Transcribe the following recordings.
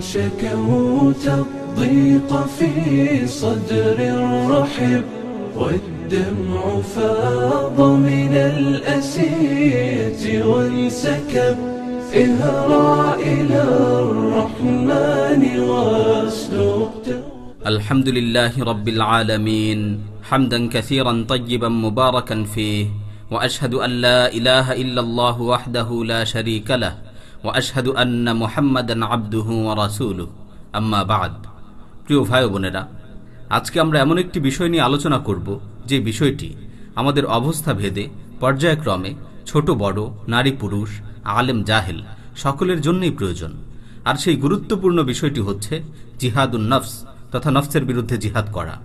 شكوت الضيق في صدر رحب والدمع فاض من الأسية وانسكب اهرع إلى الرحمن واسلق الحمد لله رب العالمين حمدا كثيرا طيبا مباركا فيه وأشهد أن لا إله إلا الله وحده لا شريك له প্রিয় ভাই বোনেরা, আজকে আমরা এমন একটি বিষয় নিয়ে আলোচনা করব, যে বিষয়টি আমাদের অবস্থা ভেদে পর্যায়ক্রমে ছোট, বড়, নারী, পুরুষ, আলেম, জাহেল সকলের জন্যই প্রয়োজন। আর সেই গুরুত্বপূর্ণ বিষয়টি হচ্ছে জিহাদুন নফস তথা নফসের বিরুদ্ধে জিহাদ করা।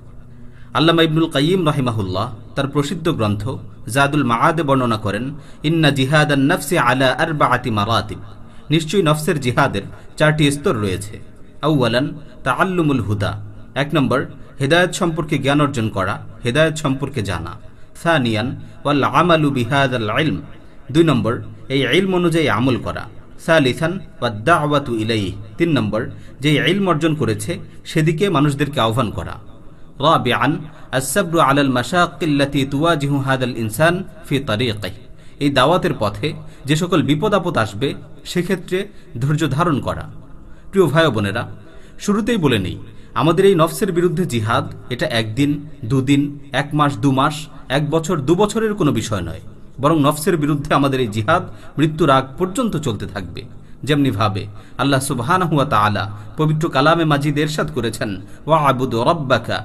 আল্লামা ইবনুল কাইম রাহিমাহুল্লাহ তার প্রসিদ্ধ গ্রন্থ জাদুল মাহাদে বর্ণনা করেন, ইন্না জিহাদ নফসে আলা আর বা আতি নিশ্চয়ই নফসের জিহাদের চারটি স্তর রয়েছে। আউ্বালান তা আল্লুমুল হুদা। এক নম্বর, হেদায়ত সম্পর্কে জ্ঞান অর্জন করা, হেদায়ত সম্পর্কে জানা। সানিয়ান, ওয়াল আমালু বিহাদ আল আলম দুই নম্বর, এই ইলম অনুযায়ী আমল করা। সালিসান বা দাওয়াতু ইলাই তিন নম্বর যে আইলম অর্জন করেছে, সেদিকে মানুষদেরকে আহ্বান করা। রাবিআন আসাবরু আলাল মাশাকিল্লাতি তুওয়াজিহু হাদাল ইনসান ফি তারিকিহি। এই দাওয়াতের পথে যে সকল বিপদ আপদ আসবে, সেক্ষেত্রে ধৈর্য ধারণ করা। প্রিয় ভাই বোনেরা, শুরুতেই বলে নেই, আমাদের এই নফসের বিরুদ্ধে জিহাদ এটা একদিন, দুদিন, এক মাস, দু মাস, এক বছর, দু বছরের কোনো বিষয় নয়। বরং নফসের বিরুদ্ধে আমাদের এই জিহাদ মৃত্যুর আগ পর্যন্ত চলতে থাকবে। যেমনি ভাবে। আল্লাহ সুবহান হুয়া তাআলা পবিত্র কালামে মাজিদ এরশাদ করেছেন ওয়া রাব্বাকা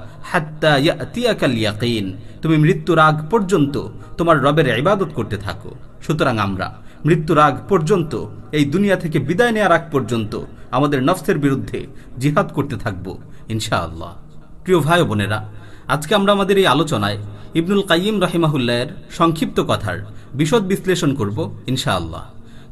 তুমি মৃত্যুর আগ পর্যন্ত তোমার রবের ইবাদত করতে থাকো। সুতরাং আমরা মৃত্যুর আগ পর্যন্ত, এই দুনিয়া থেকে বিদায় নেওয়ার আগ পর্যন্ত আমাদের নফসের বিরুদ্ধে জিহাদ করতে থাকব, ইনশাআল্লাহ। প্রিয় ভাই বোনেরা, আজকে আমরা আমাদের এই আলোচনায় ইবনুল কাইম রাহিমাহুল্লাহের সংক্ষিপ্ত কথার বিশদ বিশ্লেষণ করব, ইনশাআল্লাহ।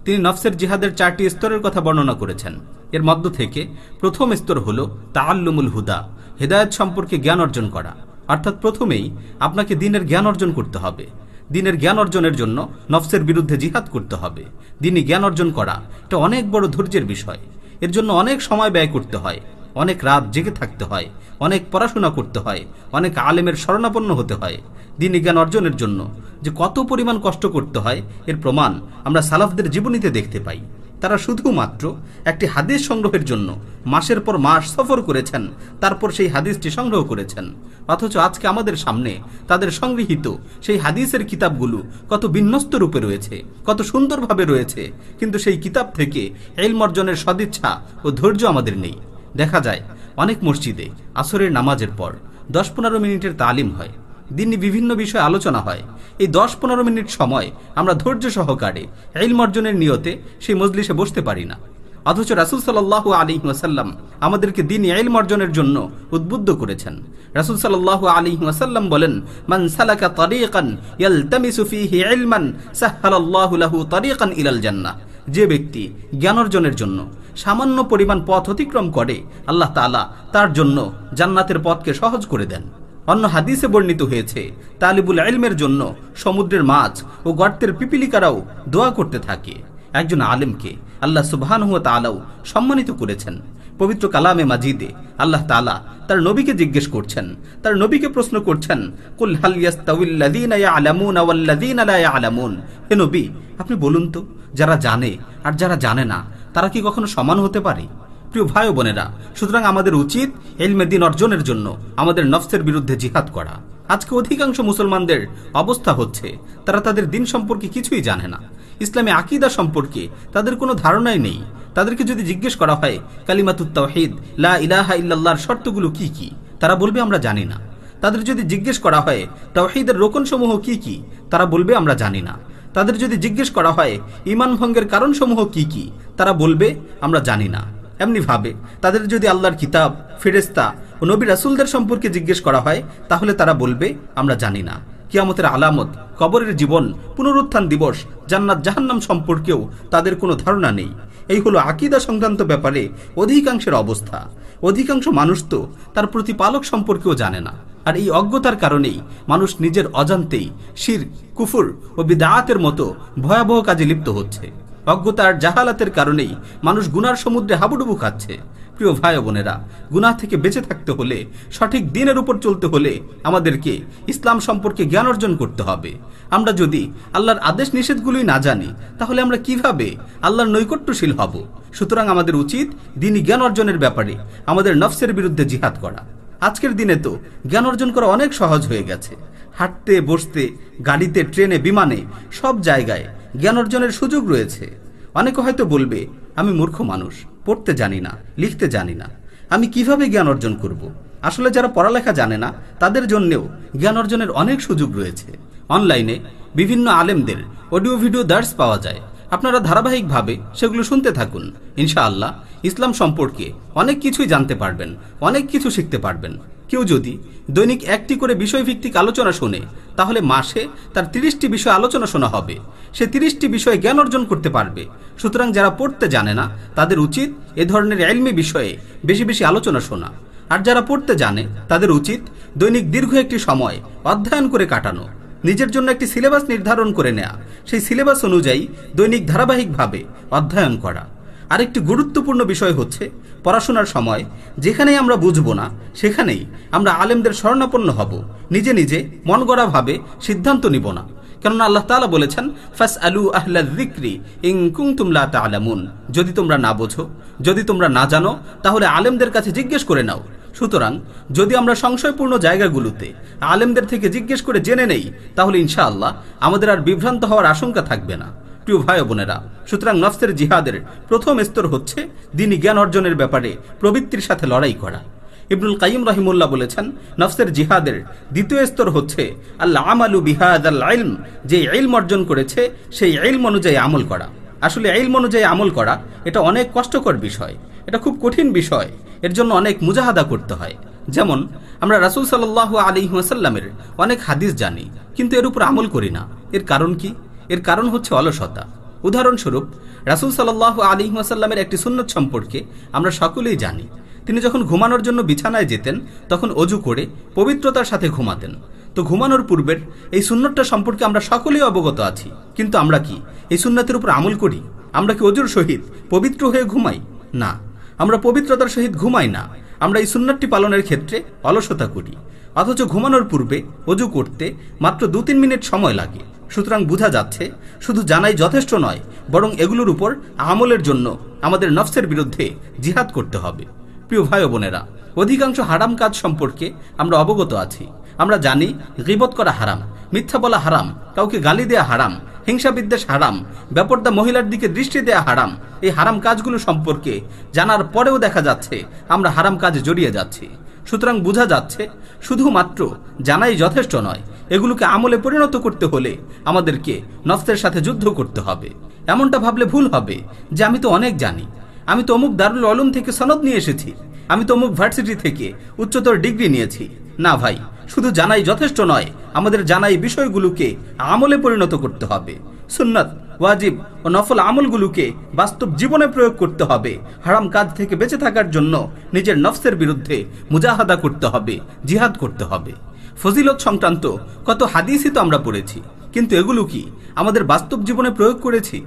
তিনি নফসের জিহাদের চারটি স্তরের কথা বর্ণনা করেছেন। এর মধ্য থেকে প্রথম স্তর হল তাআল্লুমুল হুদা, হেদায়ত সম্পর্কে জ্ঞান অর্জন করা। অর্থাৎ প্রথমেই আপনাকে দিনের জ্ঞান অর্জন করতে হবে। দিনের জ্ঞান অর্জনের জন্য নফসের বিরুদ্ধে জিহাদ করতে হবে। দিনই জ্ঞান অর্জন করা, এটা অনেক বড় ধৈর্যের বিষয়। এর জন্য অনেক সময় ব্যয় করতে হয়। অনেক রাত জেগে থাকতে হয়, অনেক পড়াশোনা করতে হয়, অনেক আলেমের শরণাপন্ন হতে হয়, দিনী জ্ঞান অর্জনের জন্য। যে কত পরিমাণ কষ্ট করতে হয়, এর প্রমাণ আমরা সালাফদের জীবনীতে দেখতে পাই। তারা শুধুমাত্র একটি হাদিস সংগ্রহের জন্য মাসের পর মাস সফর করেছেন, তারপর সেই হাদিসটি সংগ্রহ করেছেন। অথচ আজকে আমাদের সামনে তাদের সংগৃহীত সেই হাদিসের কিতাবগুলো কত বিন্যস্ত রূপে রয়েছে, কত সুন্দরভাবে রয়েছে। কিন্তু সেই কিতাব থেকে এলম অর্জনের সদিচ্ছা ও ধৈর্য আমাদের নেই। দেখা যায়, অনেক মসজিদে আসরের নামাজের পর দশ পনেরো মিনিটের তালিম হয়। দিনই বিভিন্ন বিষয়ে আলোচনা হয়। এই দশ পনেরো মিনিট সময় আমরা ধৈর্য সহকারে এলম অর্জনের নিয়তে সেই মজলিসে বসতে পারি না। অথচ রাসুল সাল্লাহ আলী ওয়াসাল্লাম আমাদেরকে দিন এলম অর্জনের জন্য উদ্বুদ্ধ করেছেন। রাসুল সাল্লাহ আলী ওয়াসাল্লাম বলেন, মান সালাকা তারিকান ইয়ালতামিসু ফীহি ইলমান সাহহালাল্লাহু লাহু তারিকান ইলাল জান্নাহ। যে ব্যক্তি জ্ঞান অর্জনের জন্য সামান্য পরিমাণ পথ অতিক্রম করে, আল্লাহ তালা তার জন্য জান্নাতের পথকে সহজ করে দেন। অন্য হাদিসে বর্ণিত হয়েছে, তালিবুল আলমের জন্য সমুদ্রের মাছ ও গর্তের পিপিলিকারাও দোয়া করতে থাকে। একজন আলেমকে আল্লাহ সুবহান হুয়া তালাও সম্মানিত করেছেন। পবিত্র কালামে মাজিদে আল্লাহ তালা তার নবীকে জিজ্ঞেস করছেন, তার নবীকে প্রশ্ন করছেন হে নবী, আপনি বলুন তো, যারা জানে আর যারা জানে না, তারা কি কখনো সমান হতে পারে? প্রিয় ভাই বোনেরা, সুতরাং আমাদের উচিত এলমে দিন অর্জনের জন্য আমাদের নফসের বিরুদ্ধে জিহাদ করা। আজকে অধিকাংশ মুসলমানদের অবস্থা হচ্ছে, তারা তাদের দিন সম্পর্কে কিছুই জানে না। ইসলামী আকিদা সম্পর্কে তাদের কোনো ধারণাই নেই। তাদেরকে যদি জিজ্ঞেস করা হয়, কালিমাতুত তাওহীদ, লা ইলাহা ইল্লাল্লাহর শর্তগুলো কি কি? তারা বলবে, আমরা জানি না। তাদের যদি জিজ্ঞেস করা হয়, তাওহীদের রোকনসমূহ কি কি? তারা বলবে, আমরা জানি না। তাদের যদি জিজ্ঞেস করা হয়, ইমান ভঙ্গের কারণসমূহ কি কি? তারা বলবে, আমরা জানি না। এমনি ভাবে, তাদের যদি আল্লাহর কিতাব ফেরেস্তা ও নবী রাসুলদের সম্পর্কে জিজ্ঞেস করা হয়, তাহলে তারা বলবে, আমরা জানি না। কিয়ামতের আলামত, কবরের জীবন, পুনরুত্থান দিবস, জান্নাত জাহান্নাম সম্পর্কেও তাদের কোনো ধারণা নেই। এই হলো আকিদা সংক্রান্ত ব্যাপারে অধিকাংশের অবস্থা। অধিকাংশ মানুষ তো তার প্রতিপালক সম্পর্কেও জানে না। আর এই অজ্ঞতার কারণেই মানুষ নিজের অজান্তেই শির, কুফুর ও বিদায়াতের মতো ভয়াবহ কাজে লিপ্ত হচ্ছে। অজ্ঞতার জাহালাতের কারণেই মানুষ গুনার সমুদ্রে হাবুডুবু খাচ্ছে। প্রিয় ভাই বোনেরা, গুনাহ থেকে বেঁচে থাকতে হলে, সঠিক দিনের উপর চলতে হলে আমাদেরকে ইসলাম সম্পর্কে জ্ঞান অর্জন করতে হবে। আমরা যদি আল্লাহর আদেশ নিষেধগুলোই না জানি, তাহলে আমরা কীভাবে আল্লাহর নৈকট্যশীল হব? সুতরাং আমাদের উচিত দিনই জ্ঞান অর্জনের ব্যাপারে আমাদের নফসের বিরুদ্ধে জিহাদ করা। আজকের দিনে তো জ্ঞান অর্জন করা অনেক সহজ হয়ে গেছে। হাঁটতে, বসতে, গাড়িতে, ট্রেনে, বিমানে সব জায়গায় জ্ঞান অর্জনের সুযোগ রয়েছে। অনেকে হয়তো বলবে, আমি মূর্খ মানুষ। পড়তে জানি না, লিখতে জানি না। আমি কীভাবে জ্ঞান অর্জন করব। আসলে যারা পড়ালেখা জানে না, তাদের জন্যেও জ্ঞান অর্জনের অনেক সুযোগ রয়েছে। অনলাইনে বিভিন্ন আলেমদের অডিও ভিডিও দার্স পাওয়া যায়। আপনারা ধারাবাহিকভাবে সেগুলো শুনতে থাকুন। ইনশাআল্লাহ, ইসলাম সম্পর্কে অনেক কিছুই জানতে পারবেন, অনেক কিছু শিখতে পারবেন। কেউ যদি দৈনিক একটি করে বিষয়ভিত্তিক আলোচনা শোনে, তাহলে মাসে তার তিরিশটি বিষয় আলোচনা শোনা হবে। সে তিরিশটি বিষয়ে জ্ঞান অর্জন করতে পারবে। সুতরাং যারা পড়তে জানে না, তাদের উচিত এ ধরনের এলমি বিষয়ে বেশি বেশি আলোচনা শোনা। আর যারা পড়তে জানে, তাদের উচিত দৈনিক দীর্ঘ একটি সময় অধ্যয়ন করে কাটানো। নিজের জন্য একটি সিলেবাস নির্ধারণ করে নেয়া। সেই সিলেবাস অনুযায়ী দৈনিক ধারাবাহিকভাবে অধ্যয়ন করা। আরেকটি গুরুত্বপূর্ণ বিষয় হচ্ছে পড়াশোনার সময়। যেখানেই আমরা বুঝব না, সেখানেই আমরা আলেমদের শরণাপন্ন হব। নিজে নিজে মন গড়াভাবে সিদ্ধান্ত নিব না। কেননা আল্লাহ তালা বলেছেন ফাস আলু আহ্লা জিক্রি ইং কুং তুমলা তালামুন যদি তোমরা না বোঝো, যদি তোমরা না জানো, তাহলে আলেমদের কাছে জিজ্ঞেস করে নাও। সুতরাং, যদি আমরা সংশয়পূর্ণ জায়গাগুলোতে আলেমদের থেকে জিজ্ঞেস করে জেনে নেই, তাহলে ইনশাআল্লাহ আমাদের আর বিভ্রান্ত হওয়ার আশঙ্কা থাকবে না। প্রিয় ভাই বোনেরা, সুতরাং নফসের জিহাদের প্রথম স্তর হচ্ছে দিনই জ্ঞান অর্জনের ব্যাপারে প্রবৃত্তির সাথে লড়াই করা। ইবনুল কাইম রহিমুল্লাহ বলেছেন, নফসের জিহাদের দ্বিতীয় স্তর হচ্ছে আল্লাহ আমালু বিহাদ আল ইলম, যে ইলম অর্জন করেছে, সেই ইলম অনুযায়ী আমল করা। আসলে ইলম অনুযায়ী আমল করা, এটা অনেক কষ্টকর বিষয়। এটা খুব কঠিন বিষয়। এর জন্য অনেক মুজাহাদা করতে হয়। যেমন, আমরা রাসুল সাল্লাহ আলী ওয়াসাল্লামের অনেক হাদিস জানি, কিন্তু এর উপর আমল করি না। এর কারণ কি? এর কারণ হচ্ছে অলসতা। উদাহরণস্বরূপ, রাসুল সাল্লাহ আলী ওয়াসাল্লামের একটি সুন্নত সম্পর্কে আমরা সকলেই জানি। তিনি যখন ঘুমানোর জন্য বিছানায় যেতেন, তখন অজু করে পবিত্রতার সাথে ঘুমাতেন। তো ঘুমানোর পূর্বের এই সুন্নতটা সম্পর্কে আমরা সকলেই অবগত আছি। কিন্তু আমরা কি? এই সুন্নতের উপর আমল করি? আমরা কি অজুর সহিত পবিত্র হয়ে ঘুমাই? না। আমরা পবিত্রতার সহিত ঘুমাই না। আমরা এই সুন্নতটি পালনের ক্ষেত্রে অলসতা করি। অথচ ঘুমানোর পূর্বে অজু করতে মাত্র দু তিন মিনিট সময় লাগে। সুতরাং বোঝা যাচ্ছে, শুধু জানাই যথেষ্ট নয়, বরং এগুলোর উপর আমলের জন্য আমাদের নফসের বিরুদ্ধে জিহাদ করতে হবে। প্রিয় ভাই বোনেরা, অধিকাংশ হারাম কাজ সম্পর্কে আমরা অবগত আছি। আমরা জানি, গিবত করা হারাম, মিথ্যা বলা হারাম, কাউকে গালি দেয়া হারাম হিংসা বিদ্বেষ হারাম ব্যাপারটা মহিলার দিকে দৃষ্টি দেয়া হারাম। এই হারাম কাজগুলো সম্পর্কে জানার পরেও দেখা যাচ্ছে আমরা হারাম কাজে জড়িয়ে যাচ্ছি। সুতরাং বোঝা যাচ্ছে, শুধুমাত্র জানাই যথেষ্ট নয়, এগুলোকে আমলে পরিণত করতে হলে আমাদেরকে নফসের সাথে যুদ্ধ করতে হবে। এমনটা ভাবলে ভুল হবে যে আমি তো অনেক জানি। আমি তো অমুক দারুল আলম থেকে সনদ নিয়ে এসেছি। আমি তো অমুক ভার্সিটি থেকে উচ্চতর ডিগ্রি নিয়েছি। না ভাই, শুধু জানাই যথেষ্ট নয়, আমাদের জানাই বিষয়গুলোকে আমলে পরিণত করতে হবে। সুন্নত, ওয়াজিব ও নফল আমলগুলোকে বাস্তব জীবনে প্রয়োগ করতে হবে। হারাম কাজ থেকে বেঁচে থাকার জন্য নিজের নফসের বিরুদ্ধে মুজাহাদা করতে হবে, জিহাদ করতে হবে। ফজিলত সংক্রান্ত কত হাদিসই তো আমরা পড়েছি, কিন্তু এগুলো কি আমাদের বাস্তব জীবনে প্রয়োগ করেছি?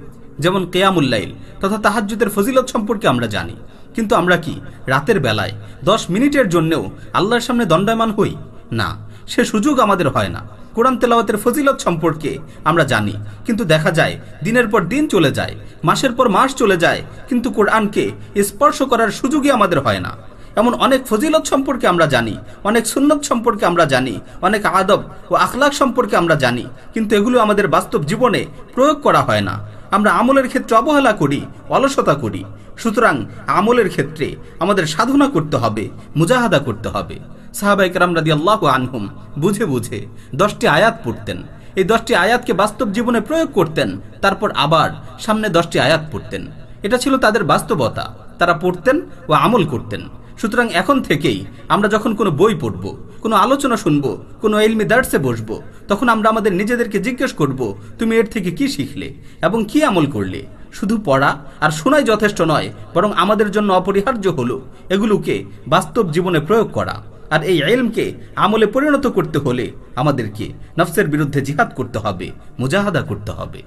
যেমন কেয়ামুল্লাইল তথা তাহাজ্জুদের ফজিলত সম্পর্কে আমরা জানি। কিন্তু আমরা কি রাতের বেলায় দশ মিনিটের জন্যও আল্লাহর সামনে দণ্ডায়মান হই? না, সে সুযোগ আমাদের হয় না। কোরআন তেলাওয়াতের ফজিলত সম্পর্কে আমরা জানি, কিন্তু দেখা যায় দিনের পর দিন চলে যায়, মাসের পর মাস চলে যায়, কিন্তু কোরআনকে স্পর্শ করার সুযোগই আমাদের হয় না। এমন অনেক ফজিলত সম্পর্কে আমরা জানি, অনেক সুন্নত সম্পর্কে আমরা জানি, অনেক আদব ও আখলাক সম্পর্কে আমরা জানি, কিন্তু এগুলো আমাদের বাস্তব জীবনে প্রয়োগ করা হয় না। আমরা আমলের ক্ষেত্রে অবহেলা করি, অলসতা করি। সুতরাং আমলের ক্ষেত্রে আমাদের সাধনা করতে হবে, মুজাহাদা করতে হবে। সাহাবাইকরাম রাদি আল্লাহ আনহুম বুঝে বুঝে দশটি আয়াত পড়তেন। এই দশটি আয়াতকে বাস্তব জীবনে প্রয়োগ করতেন, তারপর আবার সামনে দশটি আয়াত পড়তেন। এটা ছিল তাদের বাস্তবতা। তারা পড়তেন ও আমল করতেন। সুতরাং এখন থেকেই আমরা যখন কোনো বই পড়ব, কোনো আলোচনা শুনব, কোনো এলমি দার্সে বসবো, তখন আমরা আমাদের নিজেদেরকে জিজ্ঞেস করব, তুমি এর থেকে কি শিখলে এবং কি আমল করলে? শুধু পড়া আর শোনাই যথেষ্ট নয়, বরং আমাদের জন্য অপরিহার্য হলো। এগুলোকে বাস্তব জীবনে প্রয়োগ করা আর এই এলমকে আমলে পরিণত করতে হলে আমাদেরকে নফসের বিরুদ্ধে জিহাদ করতে হবে, মুজাহাদা করতে হবে।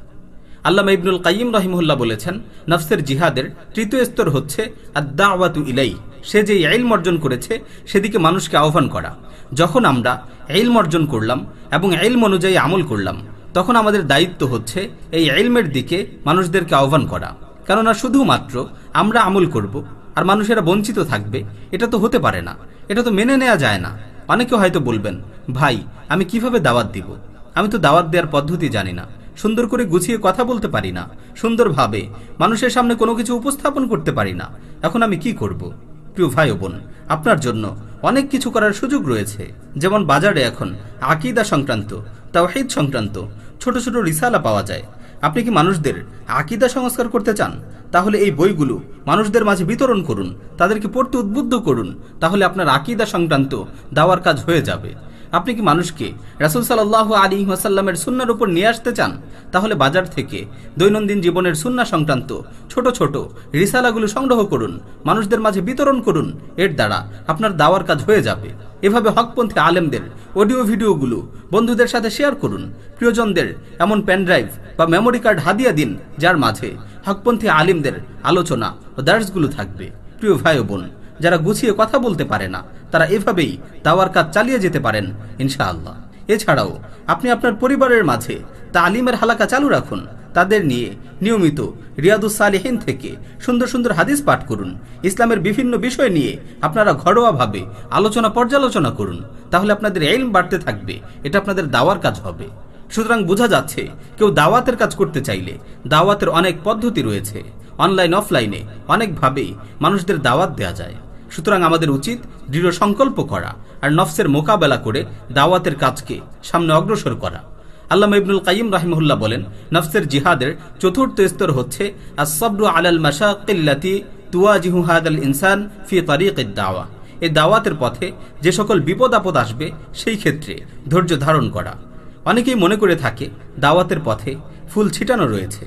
আল্লামা ইবনুল কাইম রহিমুল্লাহ বলেছেন, নফসের জিহাদের তৃতীয় স্তর হচ্ছে আদাওয়াতু ইলাই সে যে ইলম অর্জন করেছে, সেদিকে মানুষকে আহ্বান করা। যখন আমরা ইলম অর্জন করলাম এবং ইলম অনুযায়ী আমল করলাম, তখন আমাদের দায়িত্ব হচ্ছে এই ইলমের দিকে মানুষদেরকে আহ্বান করা। কেননা শুধুমাত্র আমরা আমল করব আর মানুষেরা বঞ্চিত থাকবে, এটা তো হতে পারে না। এটা তো মেনে নেওয়া যায় না। অনেকে হয়তো বলবেন, ভাই, আমি কীভাবে দাওয়াত দিব? আমি তো দাওয়াত দেওয়ার পদ্ধতি জানি না। সুন্দর করে গুছিয়ে কথা বলতে পারি না। সুন্দরভাবে মানুষের সামনে কোনো কিছু উপস্থাপন করতে পারি না। এখন আমি কি করব? প্রিয় ভাই বোন, আপনার জন্য অনেক কিছু করার সুযোগ রয়েছে। যেমন বাজারে এখন আকিদা সংক্রান্ত, তাওহিদ সংক্রান্ত ছোট ছোট রিসালা পাওয়া যায়। আপনি কি মানুষদের আকিদা সংস্কার করতে চান? তাহলে এই বইগুলো মানুষদের মাঝে বিতরণ করুন, তাদেরকে পড়তে উদ্বুদ্ধ করুন, তাহলে আপনার আকিদা সংক্রান্ত দাওয়ার কাজ হয়ে যাবে। আপনি কি মানুষকে রাসুল সাল্লাহ আলী ওয়াসাল্লামের সুন্নার উপর নিয়ে আসতে চান? তাহলে বাজার থেকে দৈনন্দিন জীবনের সুন্না সংক্রান্ত ছোট ছোট রিসালাগুলো সংগ্রহ করুন, মানুষদের মাঝে বিতরণ করুন। এর দ্বারা আপনার দাওয়ার কাজ হয়ে যাবে। এভাবে হকপন্থী আলেমদের অডিও ভিডিওগুলো বন্ধুদের সাথে শেয়ার করুন। প্রিয়জনদের এমন পেনড্রাইভ বা মেমোরি কার্ড হাদিয়া দিন, যার মাঝে হকপন্থী আলিমদের আলোচনা ও দার্সগুলো থাকবে। প্রিয় ভাই বোন যারা গুছিয়ে কথা বলতে পারে না, তারা এভাবেই দাওয়ার কাজ চালিয়ে যেতে পারেন, ইনশাআল্লাহ। এছাড়াও, আপনি আপনার পরিবারের মাঝে তালিমের হালাকা চালু রাখুন। তাদের নিয়ে নিয়মিত রিয়াদুস সালেহীন থেকে সুন্দর সুন্দর হাদিস পাঠ করুন। ইসলামের বিভিন্ন বিষয় নিয়ে আপনারা ঘরোয়াভাবে আলোচনা পর্যালোচনা করুন। তাহলে আপনাদের এলম বাড়তে থাকবে, এটা আপনাদের দাওয়ার কাজ হবে। সুতরাং বোঝা যাচ্ছে, কেউ দাওয়াতের কাজ করতে চাইলে দাওয়াতের অনেক পদ্ধতি রয়েছে। অনলাইন, অফলাইনে অনেকভাবেই মানুষদের দাওয়াত দেওয়া যায়। সুতরাং আমাদের উচিত দৃঢ় সংকল্প করা আর নফসের মোকাবেলা করে দাওয়াতের কাজকে সামনে অগ্রসর করা। আল্লাহ ইবনুল কাইম রাহিমহুল্লাহ বলেন, নফসের জিহাদের চতুর্থ স্তর হচ্ছে আলাল ইনসান এই দাওয়াতের পথে যে সকল বিপদ আপদ আসবে, সেই ক্ষেত্রে ধৈর্য ধারণ করা। অনেকেই মনে করে থাকে দাওয়াতের পথে ফুল ছিটানো রয়েছে।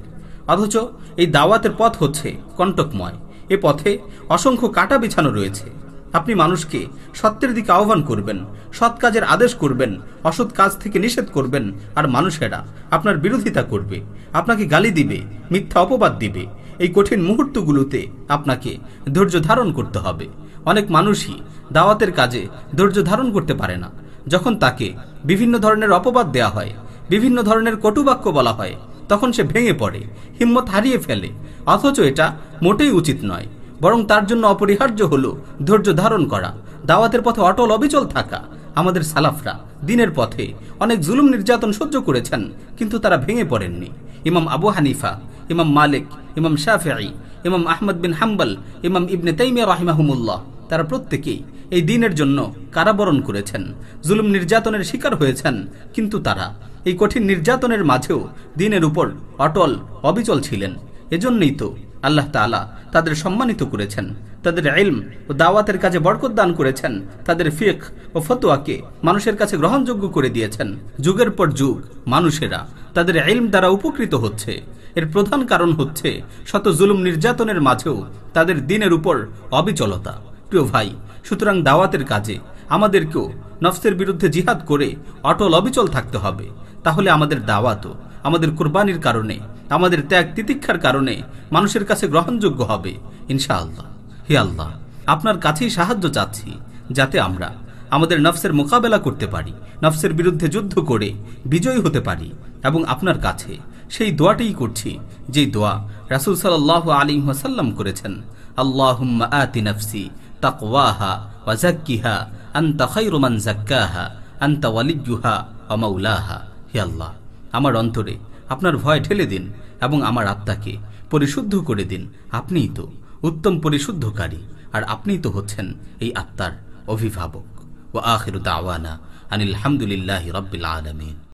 অথচ এই দাওয়াতের পথ হচ্ছে কণ্টকময়। এ পথে অসংখ্য কাটা বিছানো রয়েছে। আপনি মানুষকে সত্যের দিকে আহ্বান করবেন, সৎ কাজের আদেশ করবেন, অসৎ কাজ থেকে নিষেধ করবেন, আর মানুষেরা আপনার বিরোধিতা করবে, আপনাকে গালি দিবে, মিথ্যা অপবাদ দিবে। এই কঠিন মুহূর্তগুলোতে আপনাকে ধৈর্য ধারণ করতে হবে। অনেক মানুষই দাওয়াতের কাজে ধৈর্য ধারণ করতে পারে না। যখন তাকে বিভিন্ন ধরনের অপবাদ দেয়া হয়, বিভিন্ন ধরনের কটুবাক্য বলা হয় তখন সে ভেঙে পড়ে, হিম্মত হারিয়ে ফেলে। অথচ এটা মোটেই উচিত নয়, বরং তার জন্য অপরিহার্য হল ধৈর্য ধারণ করা, দাওয়াতের পথে অটল অবিচল থাকা। আমাদের সালাফরা দিনের পথে অনেক জুলুম নির্যাতন সহ্য করেছেন, কিন্তু তারা ভেঙে পড়েননি। ইমাম আবু হানিফা, ইমাম মালিক, ইমাম শাফি ইমাম আহমদ বিন হাম্বল, ইমাম ইবনে তাইমিয়া রাহিমাহুমুল্লাহ, তারা প্রত্যেকেই এই দিনের জন্য কারাবরণ করেছেন। জুলুম নির্যাতনের শিকার হয়েছেন, কিন্তু তারা এই কঠিন নির্যাতনের মাঝেও দিনের উপর অটল, অবিচল ছিলেন। এজন্যই তো আল্লাহ তালা তাদের সম্মানিত করেছেন। তাদের ইলম ও দাওয়াতের কাজে বরকত দান করেছেন। তাদের ফিক ও ফতোয়াকে মানুষের কাছে গ্রহণযোগ্য করে দিয়েছেন। যুগের পর যুগ মানুষেরা তাদের ইলম দ্বারা উপকৃত হচ্ছে। এর প্রধান কারণ হচ্ছে শত জুলুম নির্যাতনের মাঝেও তাদের দিনের উপর অবিচলতা। প্রিয় ভাই, সুতরাং দাওয়াতের কাজে আমাদেরকেও নফসের বিরুদ্ধে জিহাদ করে অটল, অবিচল থাকতে হবে। তাহলে আমাদের দাওয়াতও আমাদের কোরবানির কারণে, আমাদের ত্যাগ তিতিক্ষার কারণে মানুষের কাছে গ্রহণযোগ্য হবে, ইনশাআল্লাহ। হে আল্লাহ, আপনার কাছেই সাহায্য চাচ্ছি, যাতে আমরা আমাদের নফসের মোকাবেলা করতে পারি, নফসের বিরুদ্ধে যুদ্ধ করে বিজয়ী হতে পারি এবং আপনার কাছে সেই দোয়াটাই করছি, যে দোয়া রাসুল সাল্লাহ আলী ওয়াসাল্লাম করেছেন, আল্লাহুম্মা তাকওয়াহা ওয়া জাক্কিহা আনতা খায়রু মান জাক্কাহা হে আল্লাহ, আমার অন্তরে আপনার ভয় ঠেলে দিন এবং আমার আত্মাকে পরিশুদ্ধ করে দিন। আপনিই তো উত্তম পরিশুদ্ধকারী আর আপনিই তো হচ্ছেন এই আত্মার অভিভাবক। ও আখির দাওয়ানা আনিল হামদুলিল্লাহ রব্বিল আলমিন।